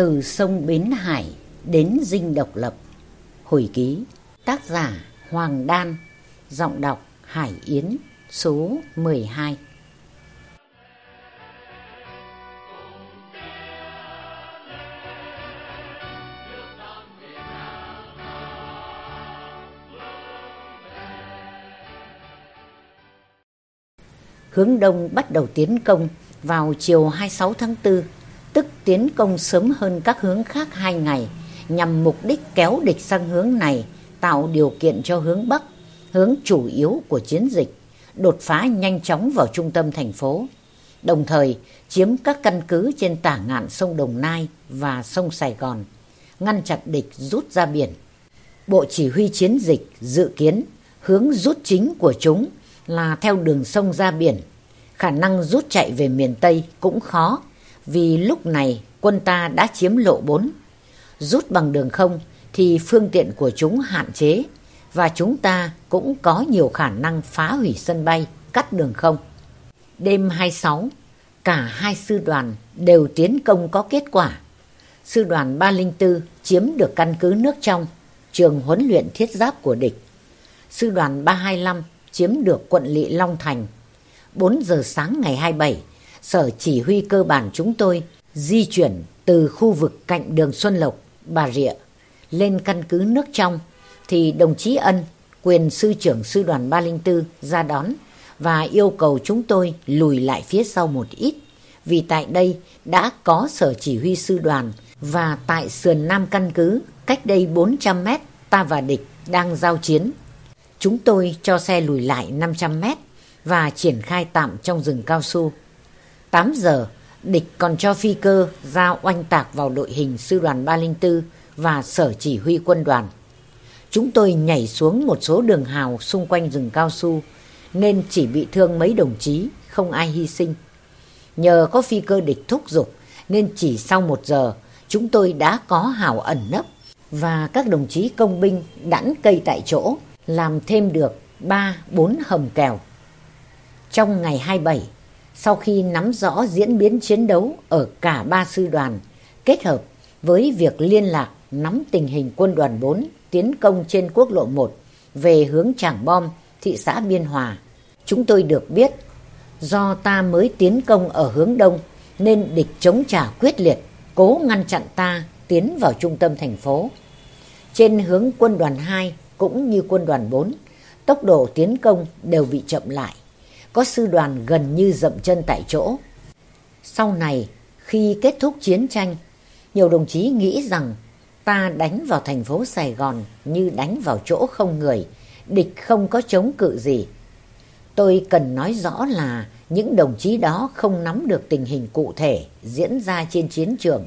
Từ sông Bến Hải đến dinh độc lập. Hồi ký, Tác giả Hoàng Đan, Giọng đọc Hải Yến, Số 12 Hướng Đông bắt đầu tiến công vào chiều 26 tháng 4 tức tiến công sớm hơn các hướng khác hai ngày nhằm mục đích kéo địch sang hướng này tạo điều kiện cho hướng Bắc, hướng chủ yếu của chiến dịch, đột phá nhanh chóng vào trung tâm thành phố, đồng thời chiếm các căn cứ trên tả ngạn sông Đồng Nai và sông Sài Gòn, ngăn chặn địch rút ra biển. Bộ chỉ huy chiến dịch dự kiến hướng rút chính của chúng là theo đường sông ra biển, khả năng rút chạy về miền Tây cũng khó vì lúc này quân ta đã chiếm lộ 4. Rút bằng đường không thì phương tiện của chúng hạn chế và chúng ta cũng có nhiều khả năng phá hủy sân bay, cắt đường không. Đêm 26, cả hai sư đoàn đều tiến công có kết quả. Sư đoàn 304 chiếm được căn cứ nước trong, trường huấn luyện thiết giáp của địch. Sư đoàn 325 chiếm được quận lỵ Long Thành. 4 giờ sáng ngày 27, sở chỉ huy cơ bản chúng tôi di chuyển từ khu vực cạnh đường Xuân Lộc, Bà Rịa lên căn cứ nước trong thì đồng chí Ân, quyền sư trưởng sư đoàn 304 ra đón và yêu cầu chúng tôi lùi lại phía sau một ít vì tại đây đã có sở chỉ huy sư đoàn và tại sườn Nam căn cứ cách đây 400 mét ta và địch đang giao chiến. Chúng tôi cho xe lùi lại 500 mét và triển khai tạm trong rừng cao su. 8 giờ, địch còn cho phi cơ ra oanh tạc vào đội hình sư đoàn 304 và sở chỉ huy quân đoàn. Chúng tôi nhảy xuống một số đường hào xung quanh rừng cao su nên chỉ bị thương mấy đồng chí, không ai hy sinh. Nhờ có phi cơ địch thúc giục nên chỉ sau một giờ chúng tôi đã có hào ẩn nấp và các đồng chí công binh đẵn cây tại chỗ làm thêm được 3-4 hầm kèo. Trong ngày 27, sau khi nắm rõ diễn biến chiến đấu ở cả ba sư đoàn, kết hợp với việc liên lạc nắm tình hình quân đoàn 4 tiến công trên quốc lộ 1 về hướng Trảng Bom, thị xã Biên Hòa. Chúng tôi được biết do ta mới tiến công ở hướng đông nên địch chống trả quyết liệt, cố ngăn chặn ta tiến vào trung tâm thành phố. Trên hướng quân đoàn 2 cũng như quân đoàn 4, tốc độ tiến công đều bị chậm lại có sư đoàn gần như dậm chân tại chỗ. Sau này, khi kết thúc chiến tranh, nhiều đồng chí nghĩ rằng ta đánh vào thành phố Sài Gòn như đánh vào chỗ không người, địch không có chống cự gì. Tôi cần nói rõ là những đồng chí đó không nắm được tình hình cụ thể diễn ra trên chiến trường.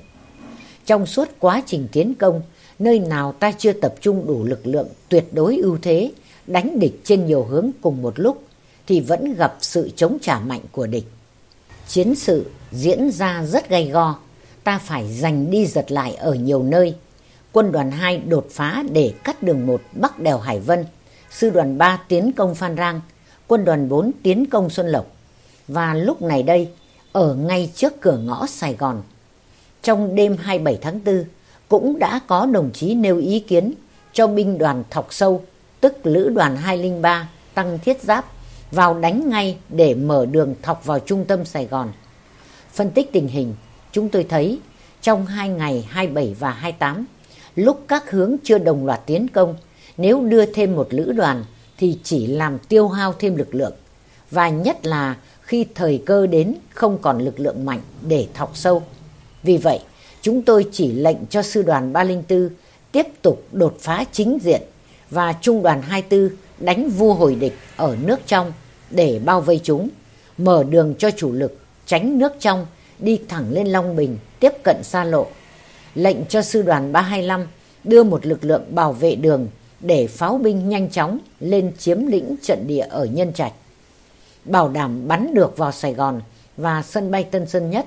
Trong suốt quá trình tiến công, nơi nào ta chưa tập trung đủ lực lượng tuyệt đối ưu thế, đánh địch trên nhiều hướng cùng một lúc, thì vẫn gặp sự chống trả mạnh của địch. Chiến sự diễn ra rất gay go, ta phải giành đi giật lại ở nhiều nơi. Quân đoàn 2 đột phá để cắt đường 1 bắc đèo Hải Vân, sư đoàn 3 tiến công Phan Rang, quân đoàn 4 tiến công Xuân Lộc. Và lúc này đây, ở ngay trước cửa ngõ Sài Gòn. Trong đêm 27 tháng 4, cũng đã có đồng chí nêu ý kiến cho binh đoàn Thọc Sâu, tức Lữ đoàn 203 tăng thiết giáp vào đánh ngay để mở đường thọc vào trung tâm Sài Gòn. Phân tích tình hình, chúng tôi thấy trong hai ngày 27 và 28, lúc các hướng chưa đồng loạt tiến công, nếu đưa thêm một lữ đoàn thì chỉ làm tiêu hao thêm lực lượng. Và nhất là khi thời cơ đến không còn lực lượng mạnh để thọc sâu. Vì vậy, chúng tôi chỉ lệnh cho sư đoàn 304 tiếp tục đột phá chính diện và trung đoàn 24 đánh vua hồi địch ở nước trong để bao vây chúng, mở đường cho chủ lực tránh nước trong đi thẳng lên Long Bình tiếp cận xa lộ. Lệnh cho sư đoàn 325 đưa một lực lượng bảo vệ đường để pháo binh nhanh chóng lên chiếm lĩnh trận địa ở Nhân Trạch. Bảo đảm bắn được vào Sài Gòn và sân bay Tân Sơn Nhất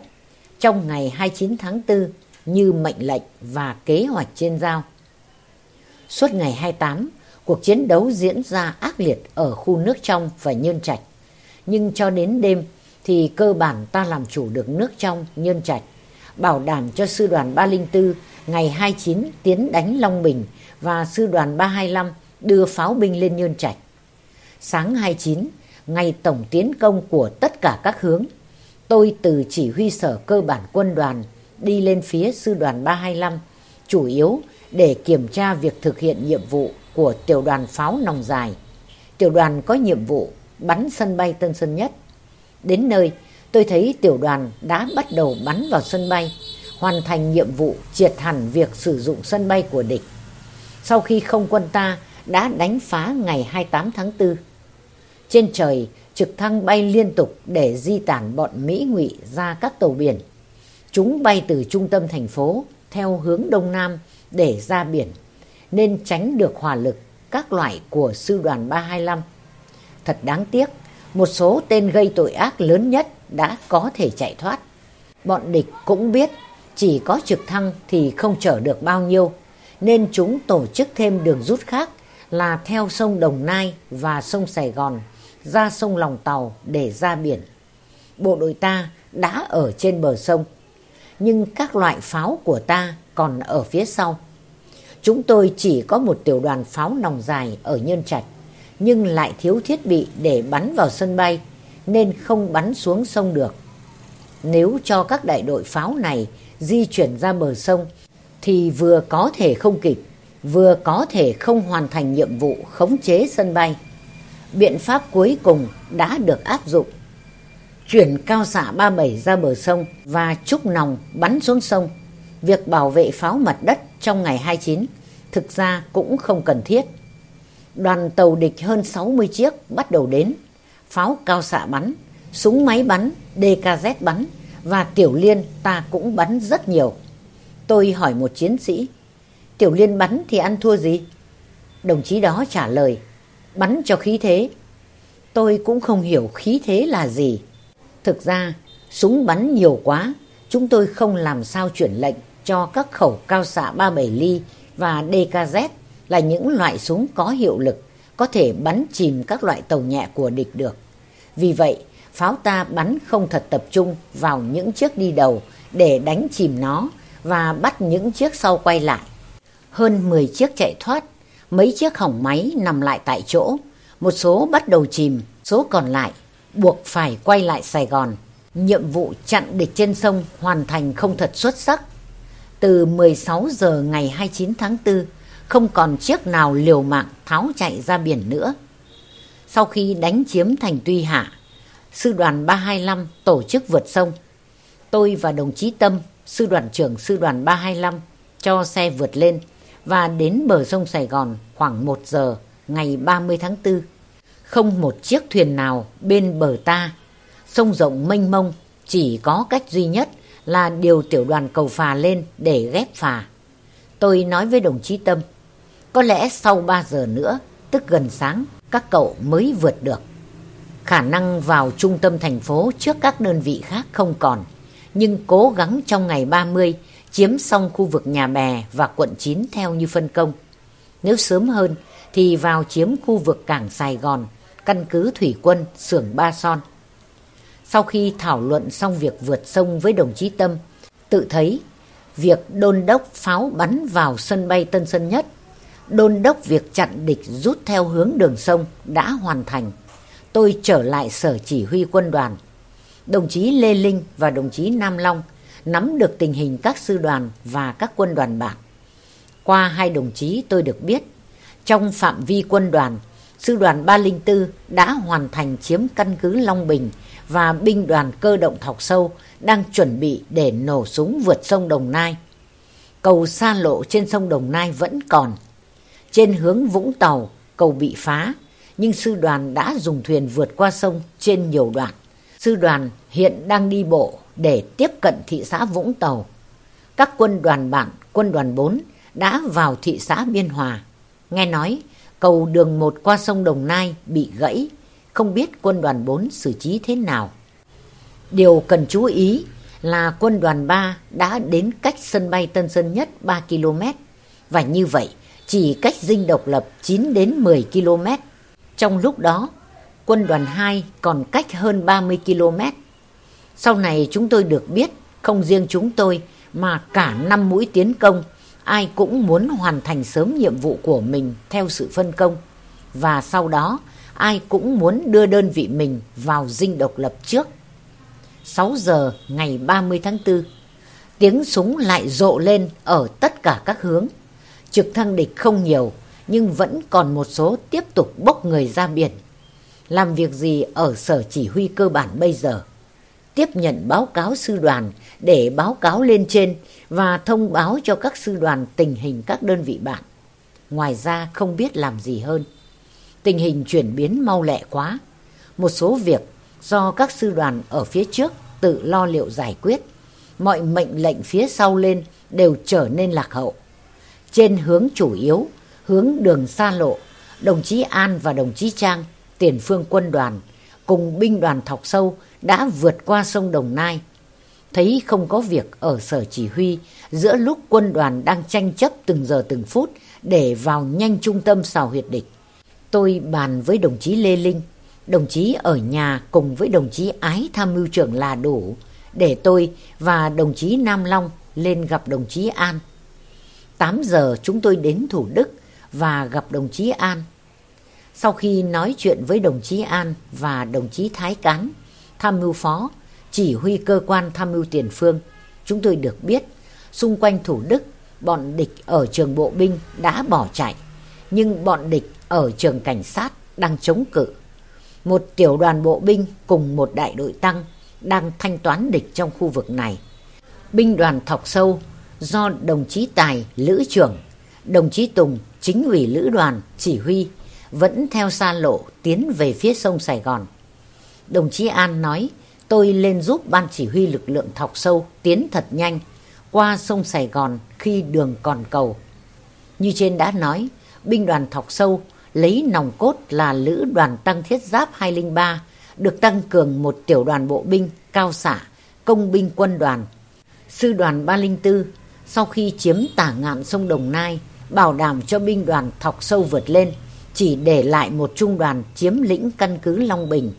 trong ngày 29 tháng 4 như mệnh lệnh và kế hoạch trên giao. Suốt ngày 28, Cuộc chiến đấu diễn ra ác liệt ở khu nước trong và nhơn trạch. Nhưng cho đến đêm thì cơ bản ta làm chủ được nước trong nhơn trạch bảo đảm cho sư đoàn 304 ngày 29 tiến đánh Long Bình và sư đoàn 325 đưa pháo binh lên Nhơn Trạch. Sáng 29, ngày tổng tiến công của tất cả các hướng, tôi từ chỉ huy sở cơ bản quân đoàn đi lên phía sư đoàn 325, chủ yếu để kiểm tra việc thực hiện nhiệm vụ của tiểu đoàn pháo nòng dài. Tiểu đoàn có nhiệm vụ bắn sân bay Tân Sơn Nhất. Đến nơi, tôi thấy tiểu đoàn đã bắt đầu bắn vào sân bay, hoàn thành nhiệm vụ triệt hẳn việc sử dụng sân bay của địch. Sau khi không quân ta đã đánh phá ngày 28 tháng 4. Trên trời, trực thăng bay liên tục để di tản bọn Mỹ ngụy ra các tàu biển. Chúng bay từ trung tâm thành phố theo hướng đông nam để ra biển, nên tránh được hỏa lực các loại của sư đoàn 325. Thật đáng tiếc, một số tên gây tội ác lớn nhất đã có thể chạy thoát. Bọn địch cũng biết chỉ có trực thăng thì không chở được bao nhiêu, nên chúng tổ chức thêm đường rút khác là theo sông Đồng Nai và sông Sài Gòn ra sông Lòng Tàu để ra biển. Bộ đội ta đã ở trên bờ sông, nhưng các loại pháo của ta còn ở phía sau. Chúng tôi chỉ có một tiểu đoàn pháo nòng dài ở Nhân Trạch, nhưng lại thiếu thiết bị để bắn vào sân bay, nên không bắn xuống sông được. Nếu cho các đại đội pháo này di chuyển ra bờ sông, thì vừa có thể không kịp, vừa có thể không hoàn thành nhiệm vụ khống chế sân bay. Biện pháp cuối cùng đã được áp dụng. Chuyển cao xạ 37 ra bờ sông và trúc nòng bắn xuống sông. Việc bảo vệ pháo mặt đất trong ngày 29 thực ra cũng không cần thiết. Đoàn tàu địch hơn 60 chiếc bắt đầu đến, pháo cao xạ bắn, súng máy bắn, DKZ bắn và tiểu liên ta cũng bắn rất nhiều. Tôi hỏi một chiến sĩ, tiểu liên bắn thì ăn thua gì? Đồng chí đó trả lời, bắn cho khí thế. Tôi cũng không hiểu khí thế là gì. Thực ra, súng bắn nhiều quá, chúng tôi không làm sao chuyển lệnh cho các khẩu cao xạ 37 ly và DKZ là những loại súng có hiệu lực, có thể bắn chìm các loại tàu nhẹ của địch được. Vì vậy, pháo ta bắn không thật tập trung vào những chiếc đi đầu để đánh chìm nó và bắt những chiếc sau quay lại. Hơn 10 chiếc chạy thoát, mấy chiếc hỏng máy nằm lại tại chỗ, một số bắt đầu chìm, số còn lại buộc phải quay lại Sài Gòn. Nhiệm vụ chặn địch trên sông hoàn thành không thật xuất sắc từ 16 giờ ngày 29 tháng 4, không còn chiếc nào liều mạng tháo chạy ra biển nữa. Sau khi đánh chiếm thành Tuy Hạ, sư đoàn 325 tổ chức vượt sông. Tôi và đồng chí Tâm, sư đoàn trưởng sư đoàn 325, cho xe vượt lên và đến bờ sông Sài Gòn khoảng 1 giờ ngày 30 tháng 4. Không một chiếc thuyền nào bên bờ ta. Sông rộng mênh mông, chỉ có cách duy nhất là điều tiểu đoàn cầu phà lên để ghép phà. Tôi nói với đồng chí Tâm, có lẽ sau 3 giờ nữa, tức gần sáng, các cậu mới vượt được. Khả năng vào trung tâm thành phố trước các đơn vị khác không còn, nhưng cố gắng trong ngày 30 chiếm xong khu vực nhà bè và quận 9 theo như phân công. Nếu sớm hơn thì vào chiếm khu vực cảng Sài Gòn, căn cứ thủy quân, xưởng Ba Son. Sau khi thảo luận xong việc vượt sông với đồng chí Tâm, tự thấy việc đôn đốc pháo bắn vào sân bay Tân Sơn Nhất, đôn đốc việc chặn địch rút theo hướng đường sông đã hoàn thành. Tôi trở lại sở chỉ huy quân đoàn. Đồng chí Lê Linh và đồng chí Nam Long nắm được tình hình các sư đoàn và các quân đoàn bạn. Qua hai đồng chí tôi được biết, trong phạm vi quân đoàn, sư đoàn 304 đã hoàn thành chiếm căn cứ Long Bình và binh đoàn cơ động Thọc Sâu đang chuẩn bị để nổ súng vượt sông Đồng Nai. Cầu xa lộ trên sông Đồng Nai vẫn còn. Trên hướng Vũng Tàu, cầu bị phá, nhưng sư đoàn đã dùng thuyền vượt qua sông trên nhiều đoạn. Sư đoàn hiện đang đi bộ để tiếp cận thị xã Vũng Tàu. Các quân đoàn bạn, quân đoàn 4 đã vào thị xã Biên Hòa. Nghe nói, cầu đường một qua sông Đồng Nai bị gãy không biết quân đoàn 4 xử trí thế nào. Điều cần chú ý là quân đoàn 3 đã đến cách sân bay Tân Sơn Nhất 3 km và như vậy chỉ cách dinh độc lập 9 đến 10 km. Trong lúc đó, quân đoàn 2 còn cách hơn 30 km. Sau này chúng tôi được biết Không riêng chúng tôi mà cả năm mũi tiến công, ai cũng muốn hoàn thành sớm nhiệm vụ của mình theo sự phân công. Và sau đó, ai cũng muốn đưa đơn vị mình vào dinh độc lập trước. 6 giờ ngày 30 tháng 4, tiếng súng lại rộ lên ở tất cả các hướng. Trực thăng địch không nhiều, nhưng vẫn còn một số tiếp tục bốc người ra biển. Làm việc gì ở sở chỉ huy cơ bản bây giờ? Tiếp nhận báo cáo sư đoàn để báo cáo lên trên và thông báo cho các sư đoàn tình hình các đơn vị bạn. Ngoài ra không biết làm gì hơn. Tình hình chuyển biến mau lẹ quá. Một số việc do các sư đoàn ở phía trước tự lo liệu giải quyết. Mọi mệnh lệnh phía sau lên đều trở nên lạc hậu. Trên hướng chủ yếu, hướng đường xa lộ, đồng chí An và đồng chí Trang, tiền phương quân đoàn, cùng binh đoàn thọc sâu đã vượt qua sông Đồng Nai. Thấy không có việc ở sở chỉ huy giữa lúc quân đoàn đang tranh chấp từng giờ từng phút để vào nhanh trung tâm xào huyệt địch. Tôi bàn với đồng chí Lê Linh, đồng chí ở nhà cùng với đồng chí Ái tham mưu trưởng là đủ, để tôi và đồng chí Nam Long lên gặp đồng chí An. 8 giờ chúng tôi đến Thủ Đức và gặp đồng chí An. Sau khi nói chuyện với đồng chí An và đồng chí Thái Cán, tham mưu phó, chỉ huy cơ quan tham mưu tiền phương, chúng tôi được biết xung quanh Thủ Đức, bọn địch ở trường bộ binh đã bỏ chạy, nhưng bọn địch ở trường cảnh sát đang chống cự. Một tiểu đoàn bộ binh cùng một đại đội tăng đang thanh toán địch trong khu vực này. Binh đoàn thọc sâu do đồng chí Tài, lữ trưởng, đồng chí Tùng, chính ủy lữ đoàn, chỉ huy, vẫn theo xa lộ tiến về phía sông Sài Gòn. Đồng chí An nói, tôi lên giúp ban chỉ huy lực lượng thọc sâu tiến thật nhanh qua sông Sài Gòn khi đường còn cầu. Như trên đã nói, binh đoàn thọc sâu lấy nòng cốt là lữ đoàn tăng thiết giáp 203, được tăng cường một tiểu đoàn bộ binh, cao xạ, công binh quân đoàn. Sư đoàn 304, sau khi chiếm tả ngạn sông Đồng Nai, bảo đảm cho binh đoàn thọc sâu vượt lên, chỉ để lại một trung đoàn chiếm lĩnh căn cứ Long Bình.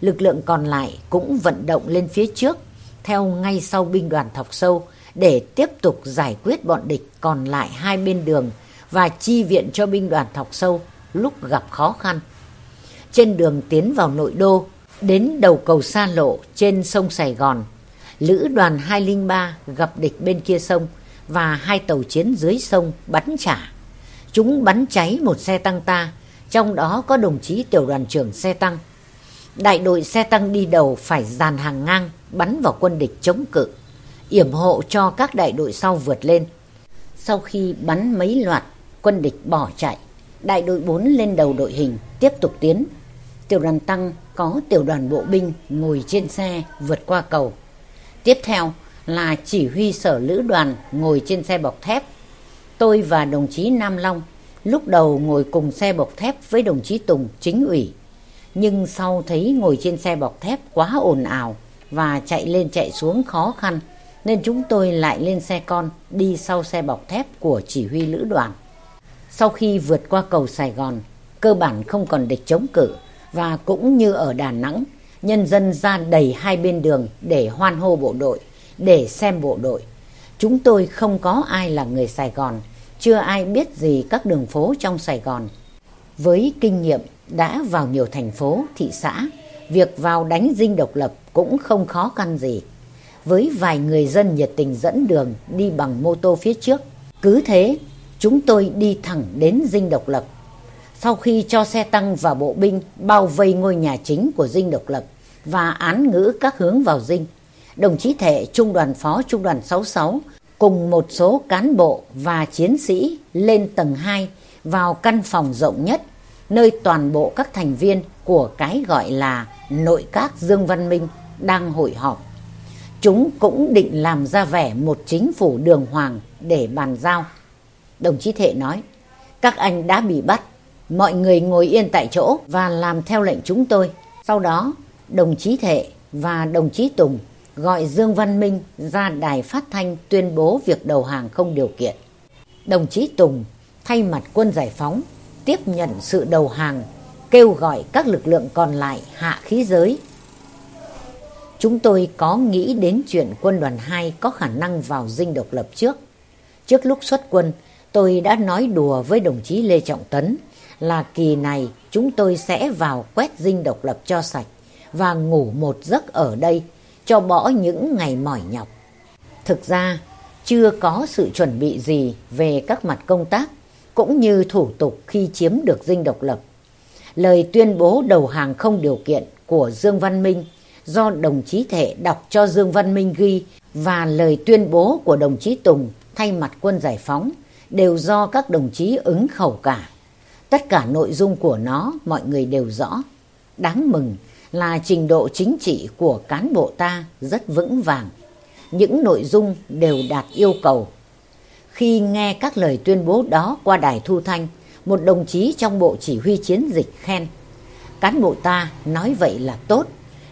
Lực lượng còn lại cũng vận động lên phía trước, theo ngay sau binh đoàn thọc sâu, để tiếp tục giải quyết bọn địch còn lại hai bên đường và chi viện cho binh đoàn thọc sâu lúc gặp khó khăn. Trên đường tiến vào nội đô, đến đầu cầu xa lộ trên sông Sài Gòn, lữ đoàn 203 gặp địch bên kia sông và hai tàu chiến dưới sông bắn trả. Chúng bắn cháy một xe tăng ta, trong đó có đồng chí tiểu đoàn trưởng xe tăng. Đại đội xe tăng đi đầu phải dàn hàng ngang bắn vào quân địch chống cự, yểm hộ cho các đại đội sau vượt lên. Sau khi bắn mấy loạt, quân địch bỏ chạy. Đại đội 4 lên đầu đội hình, tiếp tục tiến. Tiểu đoàn tăng có tiểu đoàn bộ binh ngồi trên xe vượt qua cầu. Tiếp theo là chỉ huy sở lữ đoàn ngồi trên xe bọc thép. Tôi và đồng chí Nam Long lúc đầu ngồi cùng xe bọc thép với đồng chí Tùng chính ủy. Nhưng sau thấy ngồi trên xe bọc thép quá ồn ào và chạy lên chạy xuống khó khăn nên chúng tôi lại lên xe con đi sau xe bọc thép của chỉ huy lữ đoàn. Sau khi vượt qua cầu Sài Gòn, cơ bản không còn địch chống cự và cũng như ở Đà Nẵng, nhân dân ra đầy hai bên đường để hoan hô bộ đội, để xem bộ đội. Chúng tôi không có ai là người Sài Gòn, chưa ai biết gì các đường phố trong Sài Gòn. Với kinh nghiệm đã vào nhiều thành phố, thị xã, việc vào đánh dinh độc lập cũng không khó khăn gì. Với vài người dân nhiệt tình dẫn đường đi bằng mô tô phía trước, cứ thế chúng tôi đi thẳng đến dinh độc lập. Sau khi cho xe tăng và bộ binh bao vây ngôi nhà chính của dinh độc lập và án ngữ các hướng vào dinh, đồng chí Thệ Trung đoàn Phó Trung đoàn 66 cùng một số cán bộ và chiến sĩ lên tầng 2 vào căn phòng rộng nhất, nơi toàn bộ các thành viên của cái gọi là nội các Dương Văn Minh đang hội họp. Chúng cũng định làm ra vẻ một chính phủ đường hoàng để bàn giao. Đồng chí Thệ nói, các anh đã bị bắt, mọi người ngồi yên tại chỗ và làm theo lệnh chúng tôi. Sau đó, đồng chí Thệ và đồng chí Tùng gọi Dương Văn Minh ra đài phát thanh tuyên bố việc đầu hàng không điều kiện. Đồng chí Tùng thay mặt quân giải phóng tiếp nhận sự đầu hàng, kêu gọi các lực lượng còn lại hạ khí giới. chúng tôi có nghĩ đến chuyện quân đoàn 2 có khả năng vào dinh độc lập trước. Trước lúc xuất quân, tôi đã nói đùa với đồng chí Lê Trọng Tấn là kỳ này chúng tôi sẽ vào quét dinh độc lập cho sạch và ngủ một giấc ở đây cho bỏ những ngày mỏi nhọc. Thực ra, chưa có sự chuẩn bị gì về các mặt công tác cũng như thủ tục khi chiếm được dinh độc lập. Lời tuyên bố đầu hàng không điều kiện của Dương Văn Minh do đồng chí Thệ đọc cho Dương Văn Minh ghi và lời tuyên bố của đồng chí Tùng thay mặt quân giải phóng đều do các đồng chí ứng khẩu cả. Tất cả nội dung của nó mọi người đều rõ. Đáng mừng là trình độ chính trị của cán bộ ta rất vững vàng. Những nội dung đều đạt yêu cầu. Khi nghe các lời tuyên bố đó qua đài thu thanh, một đồng chí trong bộ chỉ huy chiến dịch khen. Cán bộ ta nói vậy là tốt,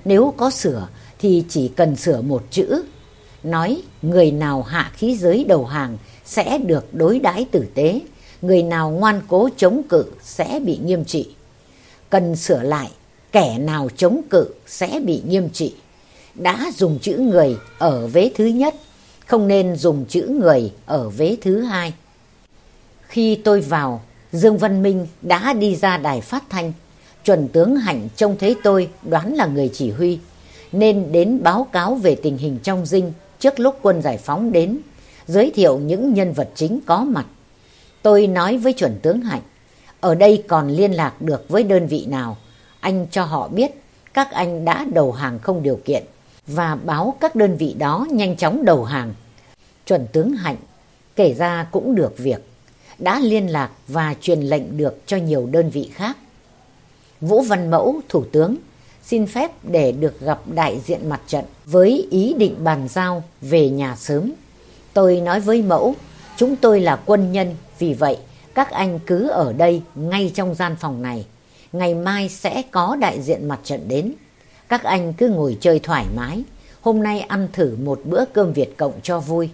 nếu có sửa thì chỉ cần sửa một chữ. Nói người nào hạ khí giới đầu hàng sẽ được đối đãi tử tế, người nào ngoan cố chống cự sẽ bị nghiêm trị. Cần sửa lại, kẻ nào chống cự sẽ bị nghiêm trị. Đã dùng chữ người ở vế thứ nhất, không nên dùng chữ người ở vế thứ hai. Khi tôi vào, Dương Văn Minh đã đi ra đài phát thanh. Chuẩn tướng Hạnh trông thấy tôi đoán là người chỉ huy, nên đến báo cáo về tình hình trong dinh trước lúc quân giải phóng đến, giới thiệu những nhân vật chính có mặt. Tôi nói với chuẩn tướng Hạnh, ở đây còn liên lạc được với đơn vị nào, anh cho họ biết các anh đã đầu hàng không điều kiện và báo các đơn vị đó nhanh chóng đầu hàng. Chuẩn tướng Hạnh kể ra cũng được việc, đã liên lạc và truyền lệnh được cho nhiều đơn vị khác. Vũ Văn Mẫu, Thủ tướng, xin phép để được gặp đại diện mặt trận với ý định bàn giao về nhà sớm. Tôi nói với Mẫu, chúng tôi là quân nhân, vì vậy các anh cứ ở đây ngay trong gian phòng này. Ngày mai sẽ có đại diện mặt trận đến. Các anh cứ ngồi chơi thoải mái. Hôm nay ăn thử một bữa cơm Việt Cộng cho vui.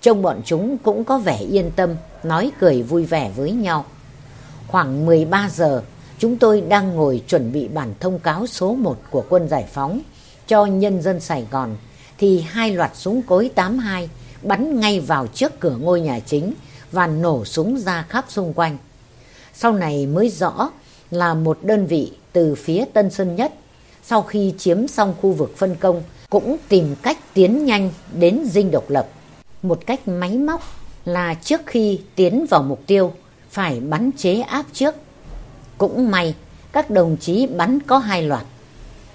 Trông bọn chúng cũng có vẻ yên tâm, nói cười vui vẻ với nhau. Khoảng 13 giờ, chúng tôi đang ngồi chuẩn bị bản thông cáo số 1 của quân giải phóng cho nhân dân Sài Gòn thì hai loạt súng cối 82 bắn ngay vào trước cửa ngôi nhà chính và nổ súng ra khắp xung quanh. Sau này mới rõ là một đơn vị từ phía Tân Sơn Nhất sau khi chiếm xong khu vực phân công cũng tìm cách tiến nhanh đến dinh độc lập. Một cách máy móc là trước khi tiến vào mục tiêu phải bắn chế áp trước. Cũng may các đồng chí bắn có hai loạt.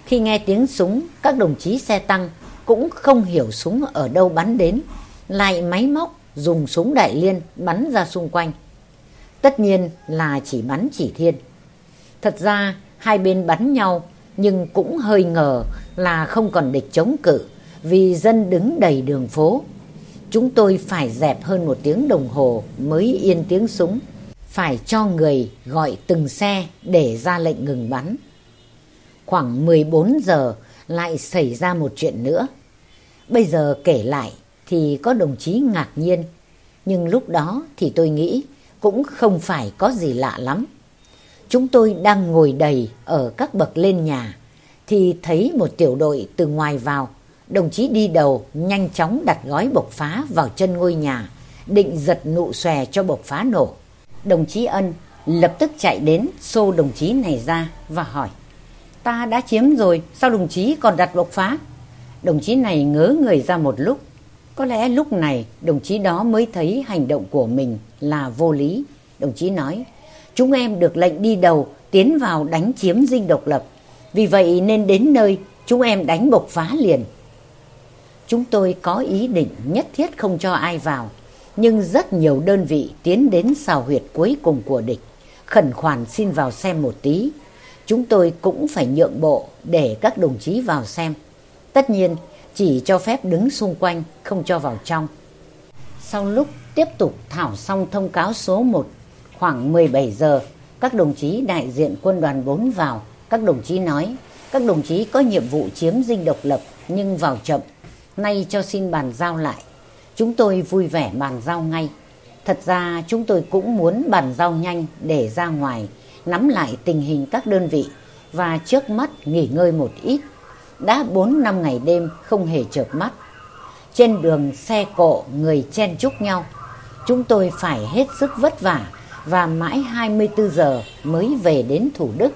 Khi nghe tiếng súng, các đồng chí xe tăng cũng không hiểu súng ở đâu bắn đến, lại máy móc dùng súng đại liên bắn ra xung quanh. Tất nhiên là chỉ bắn chỉ thiên. Thật ra, hai bên bắn nhau, nhưng cũng hơi ngờ là không còn địch chống cự, vì dân đứng đầy đường phố. Chúng tôi phải dẹp hơn một tiếng đồng hồ mới yên tiếng súng. Phải cho người gọi từng xe để ra lệnh ngừng bắn. Khoảng 14 giờ lại xảy ra một chuyện nữa. Bây giờ kể lại thì có đồng chí ngạc nhiên. Nhưng lúc đó thì tôi nghĩ cũng không phải có gì lạ lắm. Chúng tôi đang ngồi đầy ở các bậc lên nhà thì thấy một tiểu đội từ ngoài vào. Đồng chí đi đầu nhanh chóng đặt gói bộc phá vào chân ngôi nhà, định giật nụ xòe cho bộc phá nổ. Đồng chí Ân lập tức chạy đến xô đồng chí này ra và hỏi Ta đã chiếm rồi, sao đồng chí còn đặt bộc phá? Đồng chí này ngớ người ra một lúc. Có lẽ lúc này đồng chí đó mới thấy hành động của mình là vô lý. Đồng chí nói, chúng em được lệnh đi đầu tiến vào đánh chiếm dinh độc lập. Vì vậy nên đến nơi chúng em đánh bộc phá liền. Chúng tôi có ý định nhất thiết không cho ai vào. Nhưng rất nhiều đơn vị tiến đến xào huyệt cuối cùng của địch. Khẩn khoản xin vào xem một tí. Chúng tôi cũng phải nhượng bộ để các đồng chí vào xem. Tất nhiên chỉ cho phép đứng xung quanh, không cho vào trong. Sau lúc tiếp tục thảo xong thông cáo số 1, khoảng 17 giờ, các đồng chí đại diện quân đoàn 4 vào. Các đồng chí nói, các đồng chí có nhiệm vụ chiếm dinh độc lập nhưng vào chậm. Nay cho xin bàn giao lại. Chúng tôi vui vẻ bàn giao ngay. Thật ra chúng tôi cũng muốn bàn giao nhanh để ra ngoài, nắm lại tình hình các đơn vị và trước mắt nghỉ ngơi một ít đã bốn năm ngày đêm không hề chợp mắt. Trên đường xe cộ người chen chúc nhau, chúng tôi phải hết sức vất vả và mãi 24 giờ mới về đến Thủ Đức,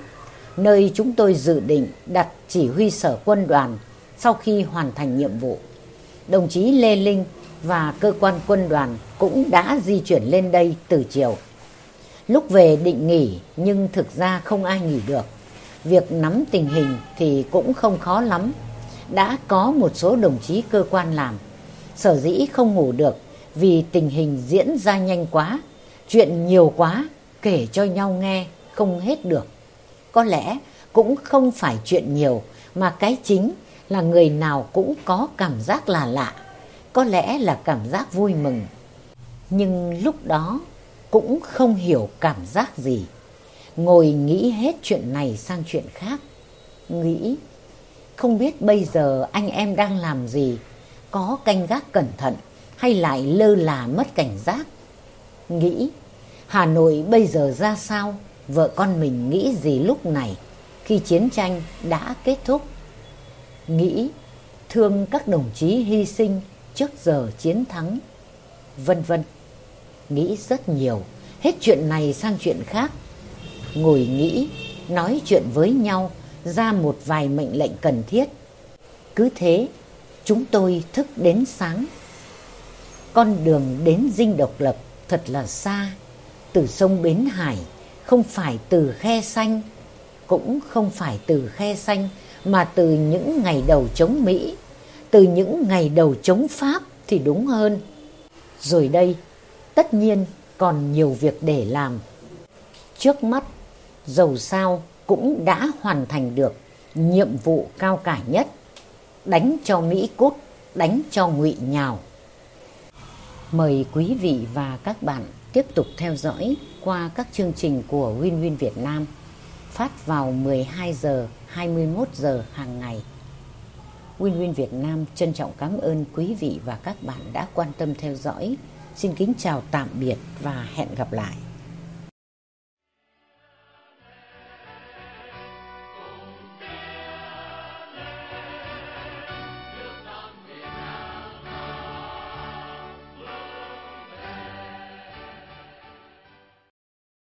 nơi chúng tôi dự định đặt chỉ huy sở quân đoàn sau khi hoàn thành nhiệm vụ. Đồng chí Lê Linh và cơ quan quân đoàn cũng đã di chuyển lên đây từ chiều. Lúc về định nghỉ nhưng thực ra không ai nghỉ được. Việc nắm tình hình thì cũng không khó lắm. Đã có một số đồng chí cơ quan làm. Sở dĩ không ngủ được vì tình hình diễn ra nhanh quá, chuyện nhiều quá, kể cho nhau nghe không hết được. Có lẽ cũng không phải chuyện nhiều mà cái chính là người nào cũng có cảm giác là lạ, có lẽ là cảm giác vui mừng. Nhưng lúc đó cũng không hiểu cảm giác gì. Ngồi nghĩ hết chuyện này sang chuyện khác. Nghĩ, không biết bây giờ anh em đang làm gì, có canh gác cẩn thận hay lại lơ là mất cảnh giác. Nghĩ, Hà Nội bây giờ ra sao, vợ con mình nghĩ gì lúc này khi chiến tranh đã kết thúc. Nghĩ, thương các đồng chí hy sinh trước giờ chiến thắng, vân vân nghĩ rất nhiều, hết chuyện này sang chuyện khác. Ngồi nghĩ, nói chuyện với nhau, ra một vài mệnh lệnh cần thiết. Cứ thế, chúng tôi thức đến sáng. Con đường đến dinh độc lập thật là xa, từ sông Bến Hải, không phải từ khe xanh, cũng không phải từ khe xanh, mà từ những ngày đầu chống Mỹ, từ những ngày đầu chống Pháp thì đúng hơn. Rồi đây, tất nhiên còn nhiều việc để làm. Trước mắt, dầu sao cũng đã hoàn thành được nhiệm vụ cao cả nhất, đánh cho Mỹ cút, đánh cho ngụy nhào. Mời quý vị và các bạn tiếp tục theo dõi qua các chương trình của Win Win Việt Nam, phát vào 12 giờ 21 giờ hàng ngày. Win Win Việt Nam trân trọng cảm ơn quý vị và các bạn đã quan tâm theo dõi. Xin kính chào tạm biệt và hẹn gặp lại.